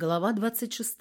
Глава 26.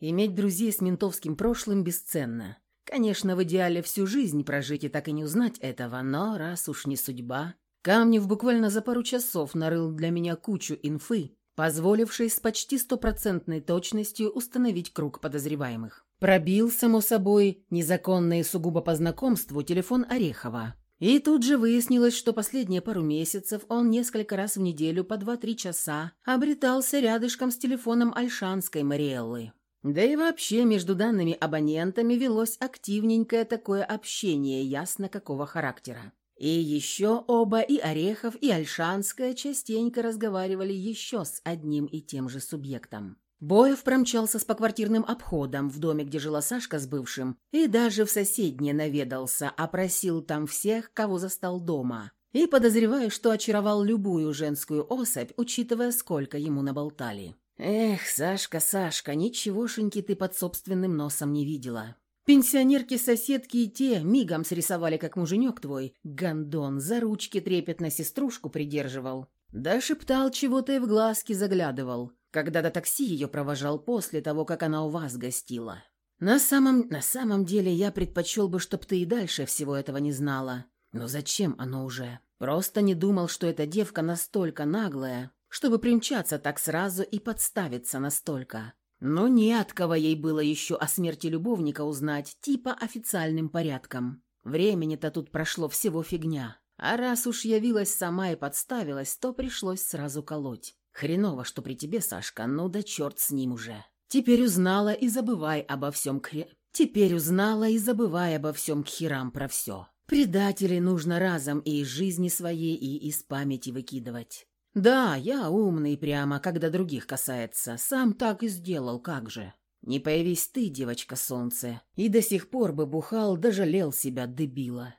Иметь друзей с ментовским прошлым бесценно. Конечно, в идеале всю жизнь прожить и так и не узнать этого, но раз уж не судьба... Камнев буквально за пару часов нарыл для меня кучу инфы, позволившей с почти стопроцентной точностью установить круг подозреваемых. Пробил, само собой, незаконный сугубо по знакомству телефон Орехова, и тут же выяснилось, что последние пару месяцев он несколько раз в неделю по 2-3 часа обретался рядышком с телефоном Альшанской Мариэллы. Да и вообще между данными абонентами велось активненькое такое общение, ясно какого характера. И еще оба, и Орехов, и Альшанская, частенько разговаривали еще с одним и тем же субъектом. Боев промчался с поквартирным обходом в доме, где жила Сашка с бывшим, и даже в соседнее наведался, опросил там всех, кого застал дома. И подозреваю, что очаровал любую женскую особь, учитывая, сколько ему наболтали. Эх, Сашка, Сашка, ничегошеньки ты под собственным носом не видела. Пенсионерки-соседки и те мигом срисовали, как муженек твой, гондон, за ручки трепетно сеструшку придерживал. Да шептал чего-то и в глазки заглядывал когда до такси ее провожал после того, как она у вас гостила. На самом, на самом деле я предпочел бы, чтоб ты и дальше всего этого не знала. Но зачем оно уже? Просто не думал, что эта девка настолько наглая, чтобы примчаться так сразу и подставиться настолько. Но не от кого ей было еще о смерти любовника узнать, типа официальным порядком. Времени-то тут прошло всего фигня. А раз уж явилась сама и подставилась, то пришлось сразу колоть. Хреново, что при тебе, Сашка, ну да черт с ним уже. Теперь узнала и забывай обо всем кре... Теперь узнала и забывай обо всем к херам про все. Предателей нужно разом и из жизни своей, и из памяти выкидывать. Да, я умный прямо, когда других касается. Сам так и сделал, как же. Не появись ты, девочка солнце, и до сих пор бы бухал, да жалел себя, дебила.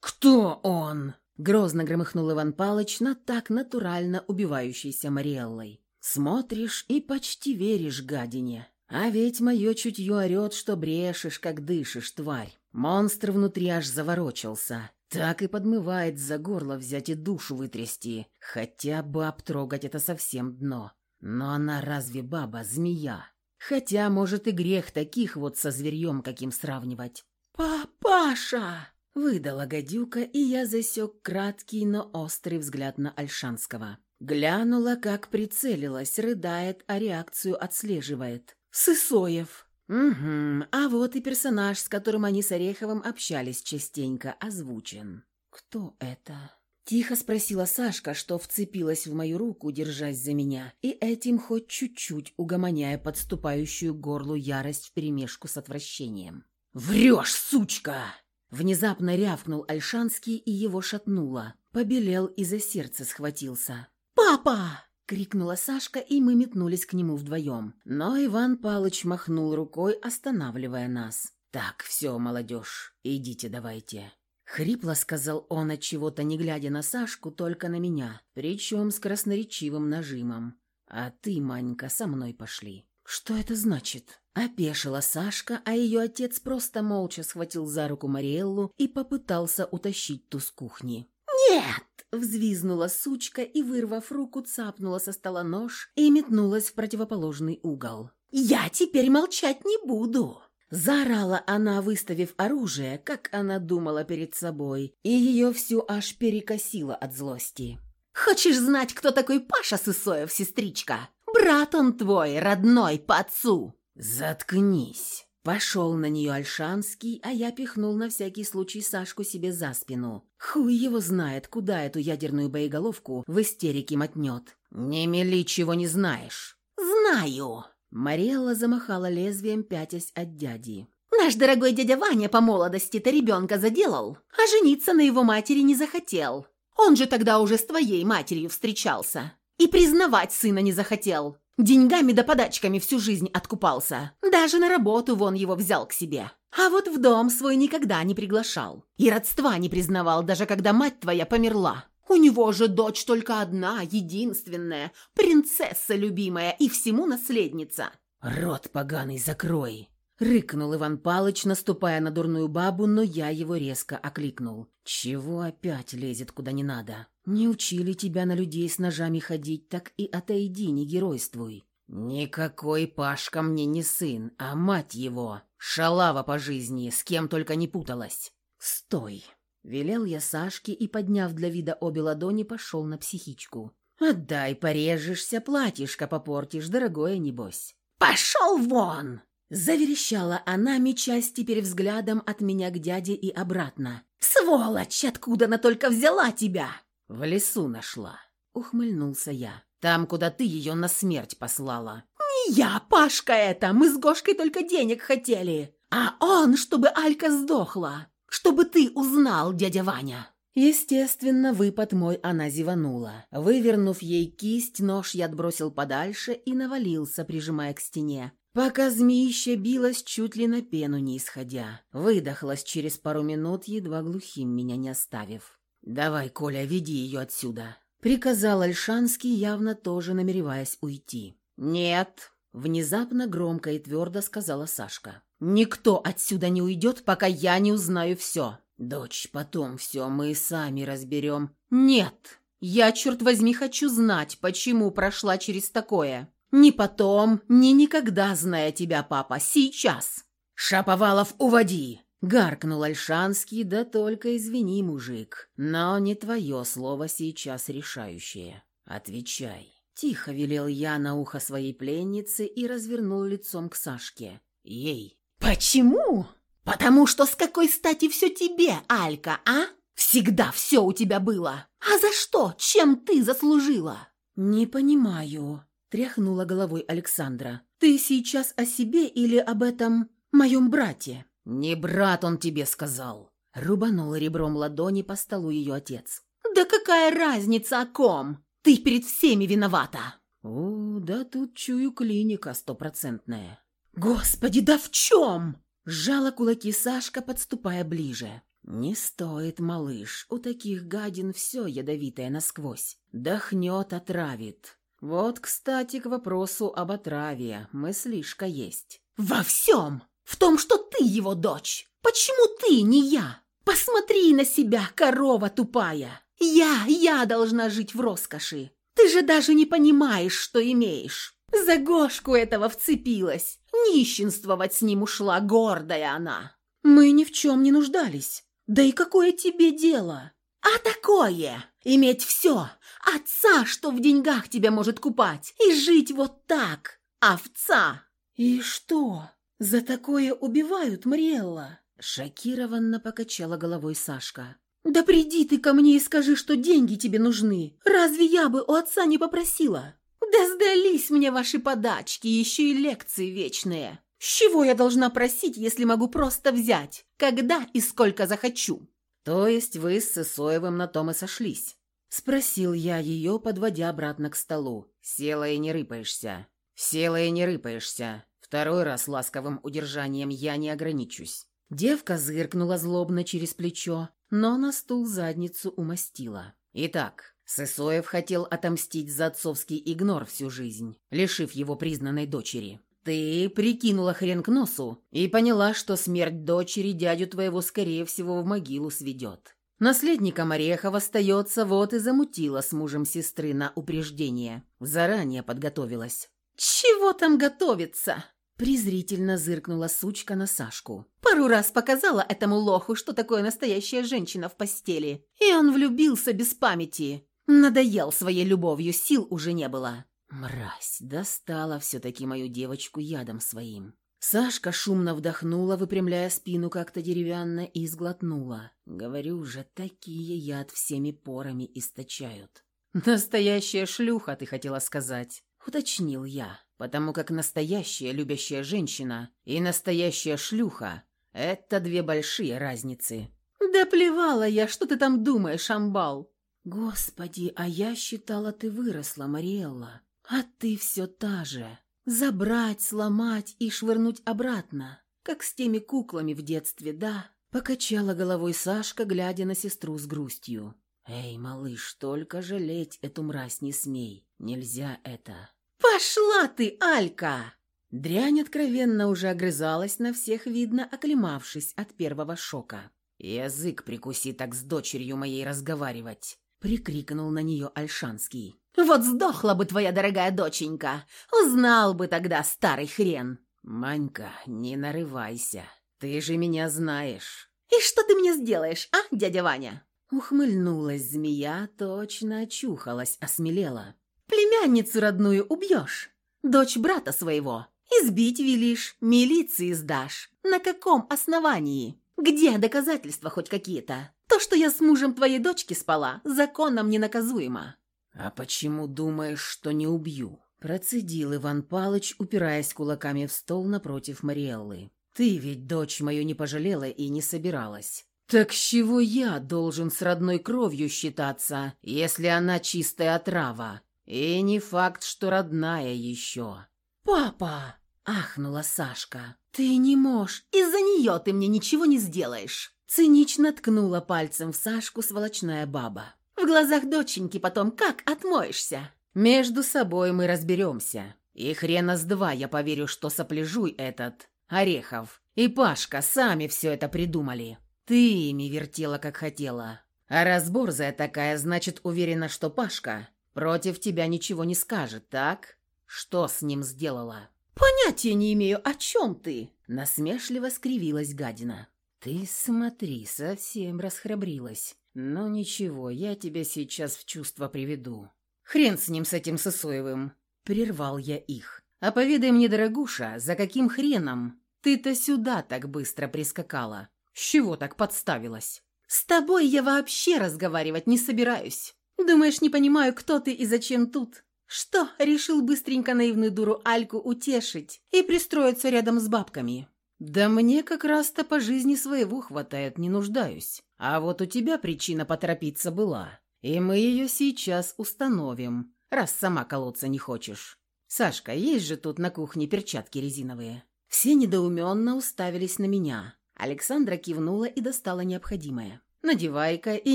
«Кто он?» Грозно громыхнул Иван Палыч на так натурально убивающейся Мариэллой. «Смотришь и почти веришь гадине. А ведь мое чутье орет, что брешешь, как дышишь, тварь. Монстр внутри аж заворочился. Так и подмывает за горло взять и душу вытрясти. Хотя баб трогать это совсем дно. Но она разве баба, змея? Хотя, может, и грех таких вот со зверьем каким сравнивать. «Папаша!» Выдала гадюка, и я засек краткий, но острый взгляд на Альшанского. Глянула, как прицелилась, рыдает, а реакцию отслеживает. «Сысоев!» «Угу, а вот и персонаж, с которым они с Ореховым общались частенько, озвучен». «Кто это?» Тихо спросила Сашка, что вцепилась в мою руку, держась за меня, и этим хоть чуть-чуть угомоняя подступающую горлу ярость вперемешку с отвращением. «Врешь, сучка!» Внезапно рявкнул Альшанский, и его шатнуло. Побелел и за сердце схватился. «Папа!» — крикнула Сашка, и мы метнулись к нему вдвоем. Но Иван Палыч махнул рукой, останавливая нас. «Так, все, молодежь, идите давайте». Хрипло сказал он от чего-то, не глядя на Сашку, только на меня, причем с красноречивым нажимом. «А ты, Манька, со мной пошли». «Что это значит?» Опешила Сашка, а ее отец просто молча схватил за руку Мариэллу и попытался утащить ту с кухни. «Нет!» – взвизнула сучка и, вырвав руку, цапнула со стола нож и метнулась в противоположный угол. «Я теперь молчать не буду!» Заорала она, выставив оружие, как она думала перед собой, и ее всю аж перекосило от злости. «Хочешь знать, кто такой Паша Сысоев, сестричка? Брат он твой, родной, по отцу!» «Заткнись!» Пошел на нее Альшанский, а я пихнул на всякий случай Сашку себе за спину. Хуй его знает, куда эту ядерную боеголовку в истерике мотнет. «Не мели, чего не знаешь». «Знаю!» Мариэлла замахала лезвием, пятясь от дяди. «Наш дорогой дядя Ваня по молодости-то ребенка заделал, а жениться на его матери не захотел. Он же тогда уже с твоей матерью встречался. И признавать сына не захотел. Деньгами да подачками всю жизнь откупался. Даже на работу вон его взял к себе. А вот в дом свой никогда не приглашал. И родства не признавал, даже когда мать твоя померла. У него же дочь только одна, единственная, принцесса любимая и всему наследница. «Рот поганый закрой!» Рыкнул Иван Палыч, наступая на дурную бабу, но я его резко окликнул. «Чего опять лезет куда не надо? Не учили тебя на людей с ножами ходить, так и отойди, не геройствуй. «Никакой Пашка мне не сын, а мать его. Шалава по жизни, с кем только не путалась». «Стой!» — велел я Сашке и, подняв для вида обе ладони, пошел на психичку. «Отдай, порежешься, платьишко попортишь, дорогое небось». «Пошел вон!» Заверещала она, мечась теперь взглядом от меня к дяде и обратно. «Сволочь! Откуда она только взяла тебя?» «В лесу нашла», — ухмыльнулся я. «Там, куда ты ее на смерть послала». «Не я, Пашка это! Мы с Гошкой только денег хотели! А он, чтобы Алька сдохла! Чтобы ты узнал, дядя Ваня!» Естественно, выпад мой она зеванула. Вывернув ей кисть, нож я отбросил подальше и навалился, прижимая к стене. Пока змеище билось, чуть ли на пену не исходя. Выдохлась через пару минут, едва глухим меня не оставив. «Давай, Коля, веди ее отсюда», — приказал Альшанский, явно тоже намереваясь уйти. «Нет», — внезапно громко и твердо сказала Сашка. «Никто отсюда не уйдет, пока я не узнаю все». «Дочь, потом все мы сами разберем». «Нет, я, черт возьми, хочу знать, почему прошла через такое. Ни потом, ни никогда, зная тебя, папа, сейчас. Шаповалов, уводи!» Гаркнул Альшанский, да только извини, мужик, но не твое слово сейчас решающее. Отвечай. Тихо велел я на ухо своей пленницы и развернул лицом к Сашке. Ей. «Почему?» «Потому что с какой стати все тебе, Алька, а? Всегда все у тебя было. А за что? Чем ты заслужила?» «Не понимаю», Тряхнула головой Александра. «Ты сейчас о себе или об этом моем брате?» «Не брат он тебе сказал!» Рубанул ребром ладони по столу ее отец. «Да какая разница о ком? Ты перед всеми виновата!» «О, да тут чую клиника стопроцентная». «Господи, да в чем?» Сжала кулаки Сашка, подступая ближе. «Не стоит, малыш, у таких гадин все ядовитое насквозь. Дохнет, отравит. Вот, кстати, к вопросу об отраве. Мыслишка есть. «Во всем! В том, что ты его дочь! Почему ты, не я? Посмотри на себя, корова тупая! Я, я должна жить в роскоши! Ты же даже не понимаешь, что имеешь! За Гошку этого вцепилась! Нищенствовать с ним ушла, гордая она!» «Мы ни в чем не нуждались. Да и какое тебе дело?» «А такое! Иметь все! Отца, что в деньгах тебя может купать! И жить вот так! Овца!» «И что? За такое убивают, Мрелла?» Шокированно покачала головой Сашка. «Да приди ты ко мне и скажи, что деньги тебе нужны. Разве я бы у отца не попросила? Да сдались мне ваши подачки, еще и лекции вечные. С чего я должна просить, если могу просто взять, когда и сколько захочу?» «То есть вы с Сысоевым на том и сошлись?» Спросил я ее, подводя обратно к столу. «Села и не рыпаешься. Села и не рыпаешься. Второй раз ласковым удержанием я не ограничусь». Девка зыркнула злобно через плечо, но на стул задницу умастила. «Итак, Сысоев хотел отомстить за отцовский игнор всю жизнь, лишив его признанной дочери. Ты прикинула хрен к носу и поняла, что смерть дочери дядю твоего, скорее всего, в могилу сведет. Наследником Орехов остается, вот и замутила с мужем сестры на упреждение. Заранее подготовилась. «Чего там готовиться?» Презрительно зыркнула сучка на Сашку. Пару раз показала этому лоху, что такое настоящая женщина в постели. И он влюбился без памяти. Надоел своей любовью, сил уже не было. Мразь, достала все-таки мою девочку ядом своим. Сашка шумно вдохнула, выпрямляя спину как-то деревянно, и сглотнула. Говорю же, такие яд всеми порами источают. «Настоящая шлюха, ты хотела сказать», — уточнил я, потому как настоящая любящая женщина и настоящая шлюха — это две большие разницы. «Да плевала я, что ты там думаешь, амбал?» «Господи, а я считала, ты выросла, Мариэлла. А ты все та же. Забрать, сломать и швырнуть обратно, как с теми куклами в детстве, да?» Покачала головой Сашка, глядя на сестру с грустью. «Эй, малыш, только жалеть эту мразь не смей. Нельзя это». «Пошла ты, Алька!» Дрянь откровенно уже огрызалась на всех, видно, оклемавшись от первого шока. «Язык прикуси так с дочерью моей разговаривать!» — прикрикнул на нее Альшанский. Вот сдохла бы твоя дорогая доченька. Узнал бы тогда старый хрен». «Манька, не нарывайся. Ты же меня знаешь». «И что ты мне сделаешь, а, дядя Ваня?» Ухмыльнулась змея, точно очухалась, осмелела. «Племянницу родную убьешь, дочь брата своего. Избить велишь, милиции сдашь. На каком основании? Где доказательства хоть какие-то? То, что я с мужем твоей дочки спала, законом ненаказуемо». «А почему думаешь, что не убью?» Процедил Иван Палыч, упираясь кулаками в стол напротив Мариэллы. «Ты ведь дочь мою не пожалела и не собиралась. Так с чего я должен с родной кровью считаться, если она чистая отрава? И не факт, что родная еще». «Папа!» – ахнула Сашка. «Ты не можешь. Из-за нее ты мне ничего не сделаешь». Цинично ткнула пальцем в Сашку сволочная баба. «В глазах доченьки потом как отмоешься?» «Между собой мы разберемся. И хрена с два я поверю, что сопляжуй этот, Орехов, и Пашка сами все это придумали. Ты ими вертела, как хотела. А разборзая такая, значит, уверена, что Пашка против тебя ничего не скажет, так? Что с ним сделала?» «Понятия не имею, о чем ты?» Насмешливо скривилась гадина. «Ты смотри, совсем расхрабрилась. Ну ничего, я тебя сейчас в чувство приведу. Хрен с ним, с этим Сысоевым!» Прервал я их. «А поведай мне, дорогуша, за каким хреном ты-то сюда так быстро прискакала? С чего так подставилась?» «С тобой я вообще разговаривать не собираюсь. Думаешь, не понимаю, кто ты и зачем тут? Что, решил быстренько наивную дуру Альку утешить и пристроиться рядом с бабками?» «Да мне как раз-то по жизни своего хватает, не нуждаюсь. А вот у тебя причина поторопиться была. И мы ее сейчас установим, раз сама колоться не хочешь. Сашка, есть же тут на кухне перчатки резиновые». Все недоуменно уставились на меня. Александра кивнула и достала необходимое. «Надевай-ка и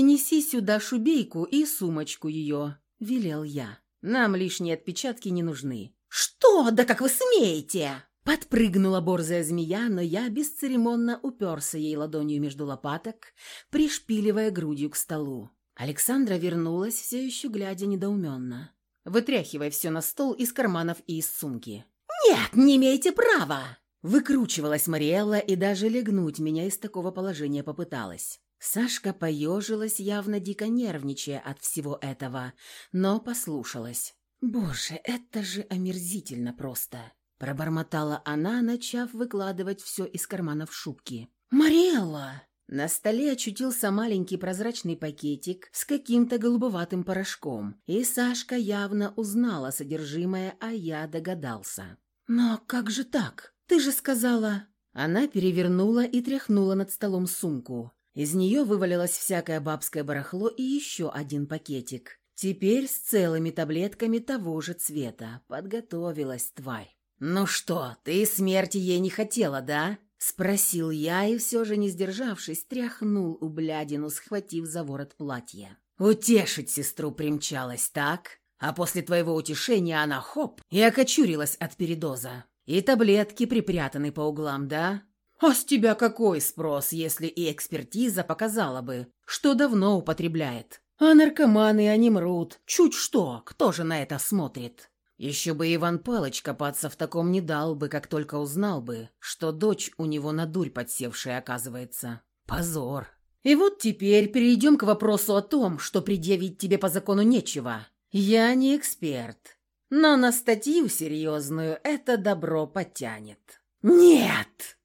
неси сюда шубейку и сумочку ее», — велел я. «Нам лишние отпечатки не нужны». «Что? Да как вы смеете?» Подпрыгнула борзая змея, но я бесцеремонно уперся ей ладонью между лопаток, пришпиливая грудью к столу. Александра вернулась, все еще глядя недоуменно. вытряхивая все на стол из карманов и из сумки. «Нет, не имеете права!» Выкручивалась Мариэлла и даже легнуть меня из такого положения попыталась. Сашка поежилась, явно дико нервничая от всего этого, но послушалась. «Боже, это же омерзительно просто!» Пробормотала она, начав выкладывать все из карманов шубки. «Мариэлла!» На столе очутился маленький прозрачный пакетик с каким-то голубоватым порошком, и Сашка явно узнала содержимое, а я догадался. «Но как же так? Ты же сказала...» Она перевернула и тряхнула над столом сумку. Из нее вывалилось всякое бабское барахло и еще один пакетик. Теперь с целыми таблетками того же цвета. Подготовилась тварь. «Ну что, ты смерти ей не хотела, да?» Спросил я и все же, не сдержавшись, тряхнул у блядину, схватив за ворот платья. «Утешить сестру примчалась, так? А после твоего утешения она хоп и окочурилась от передоза. И таблетки припрятаны по углам, да? А с тебя какой спрос, если и экспертиза показала бы, что давно употребляет? А наркоманы, они мрут. Чуть что, кто же на это смотрит?» Еще бы Иван Палыч копаться в таком не дал бы, как только узнал бы, что дочь у него на дурь подсевшая оказывается. Позор. И вот теперь перейдем к вопросу о том, что предъявить тебе по закону нечего. Я не эксперт, но на статью серьезную это добро потянет. «Нет!»